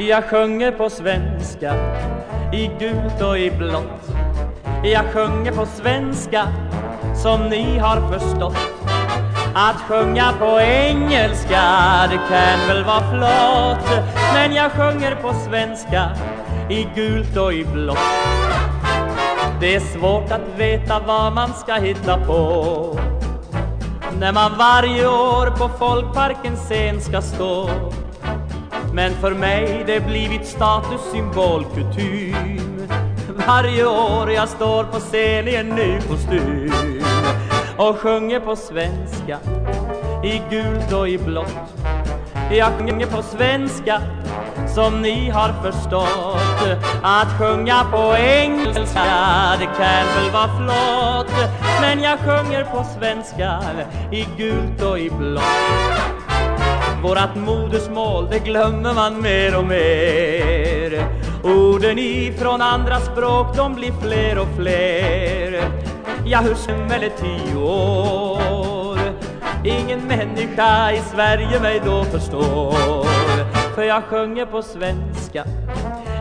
Jag sjunger på svenska i gult och i blått. Jag sjunger på svenska som ni har förstått. Att sjunga på engelska, det kan väl vara flott. Men jag sjunger på svenska i gult och i blått. Det är svårt att veta vad man ska hitta på. När man varje år på Folkparkens scen ska stå. Men för mig det blivit status symbol kutym. Varje år jag står på scen i en ny kostym och sjunger på svenska i gult och i blått. Jag sjunger på svenska som ni har förstått. Att sjunga på engelska, det kan väl vara flott. Men jag sjunger på svenska i gult och i blått. Vårat modersmål, det glömmer man mer och mer. Orden ifrån andra språk, de blir fler och fler. Ja, hur som eller tio år. Ingen människa i Sverige mig då förstår. För jag sjunger på svenska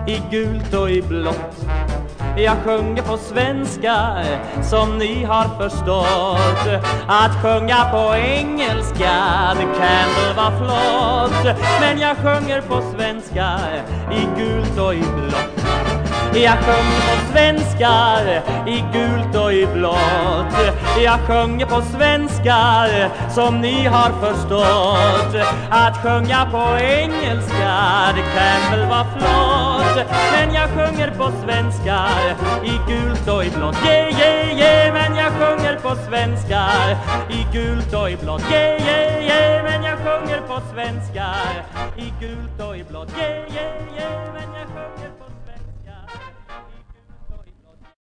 I gult och i blått jag sjunger på svenska som ni har förstått. Att sjunga på engelska, det kan väl vara flott. Men jag sjunger på svenska i gult och i blått. Jag sjunger på svenska i gult och i blått. Jag sjunger på svenska som ni har förstått. Att sjunga på engelska, det kan väl vara flott. Men jag sjunger på svenska. I gult och i blått Yeah, yeah, yeah, men jag sjunger på svenska. I gult och i blått Yeah, yeah, yeah, men jag sjunger på svenska. I gult och i blått Yeah, yeah, yeah, men jag